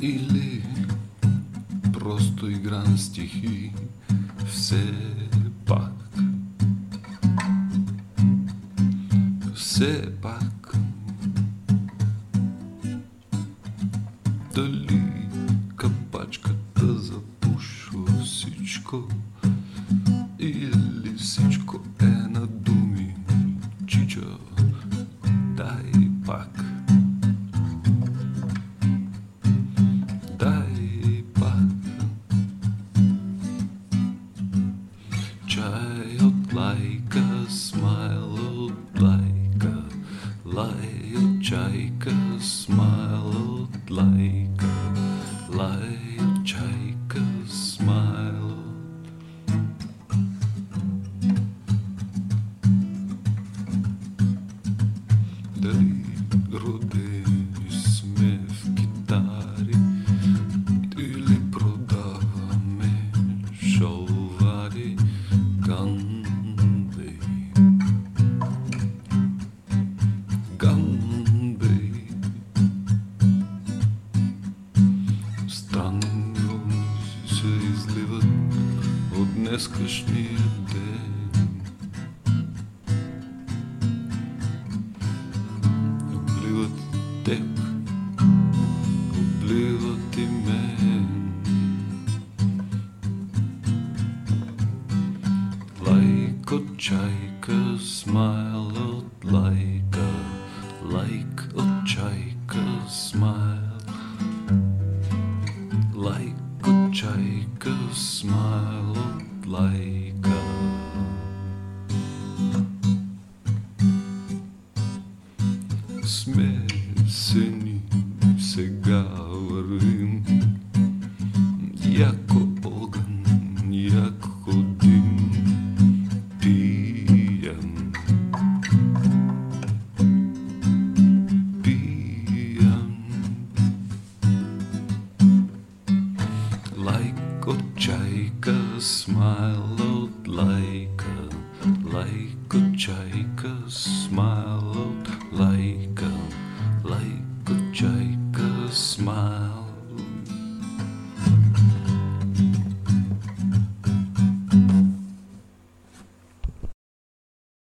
или просто игра на стихи, все пак. Все пак. Дали капачката запушва всичко или всичко е на думи, чича, дай пак. Чай от лайка, смайл от лайка, лай от чайка, смайл от лайка, лай от чайка, смайл от Дали родени сме в китари или продаваме шалвари Ганбей днескашния ден Обливат теб, обливат и мен. Лайк от чайка, смайл от лайка, лайк от чайка, смайл. Лайк от чайка, смайл от лайка. Смесени сега вървим Яко огън, яко дим got Jaika, smiled like a, like a Jaika, smiled like a, like a Jaika, smiled.